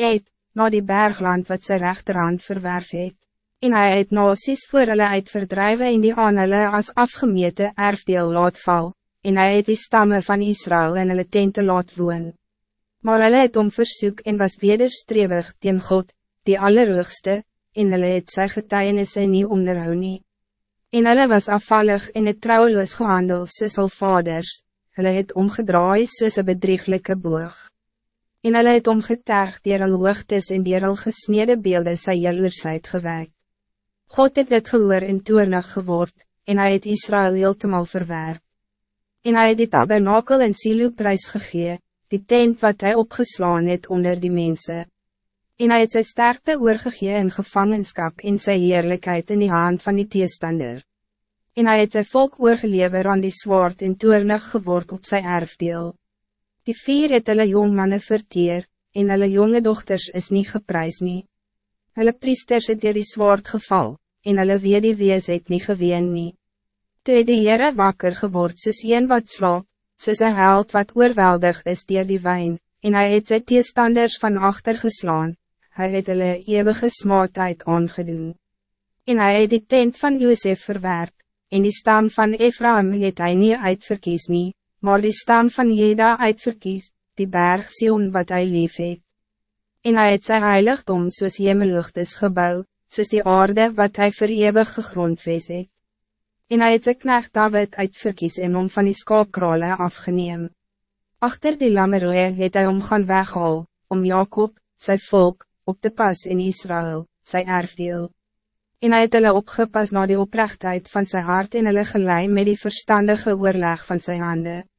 het, na die bergland wat sy rechterhand verwerf het. En hy het nasies voor hulle uit verdrijven in die aan hulle as afgemete erfdeel laat val, en hy het die stammen van Israël in hulle tente laat woon. Maar hulle het om versoek en was wederstrewig teen God, die Allerhoogste, en hulle het sy getuienisse nie onderhou nie. En hulle was afvallig en het trouweloos gehandel soos al vaders, hulle het omgedraai soos een bedrieglike boog. En hulle het omgeterg dier al hoogtes en dier al gesnede beelde sy jaloersheid gewek. God het dit gehoor en toernig geword, en hij het Israël heeltemal verwerp. En hij het die tabernakel en silo prijs gegee, die tent wat hij opgeslaan het onder die mensen en hy het sy sterkte oorgegee in gevangenskap en sy heerlijkheid in die hand van die teestander. En hy het sy volk oorgelever aan die zwaard en toernig geword op sy erfdeel. Die vier het hulle jongmanne verteer, en hulle jonge dochters is niet geprys nie. Hulle priesters het dier die zwaard geval, en hulle wees het nie geween nie. Toe het die Heere wakker geword soos een wat slaap, soos een held wat oorweldig is dier die wijn, en hij het sy teestanders van achter geslaan, hij het hulle eeuwige smaadheid aangedoen. En hij het die tent van Josef verwerp, en die stam van Ephraim het hy nie uitverkies nie, maar die stam van Jeda uitverkies, die berg Sion wat hij lief het. En hij het sy heiligdom soos hemelucht is gebouw, soos die aarde wat hij vir eeuwig gegrondwees het. En hij het sy knecht David uitverkies en om van die skaapkrale afgeneem. Achter die lammeroe het hy om gaan weghaal, om Jacob, zijn volk, op te pas in Israël, sy erfdeel. En hy het hulle opgepas na die oprechtheid van zijn hart en hulle gelei met die verstandige oorleg van zijn handen.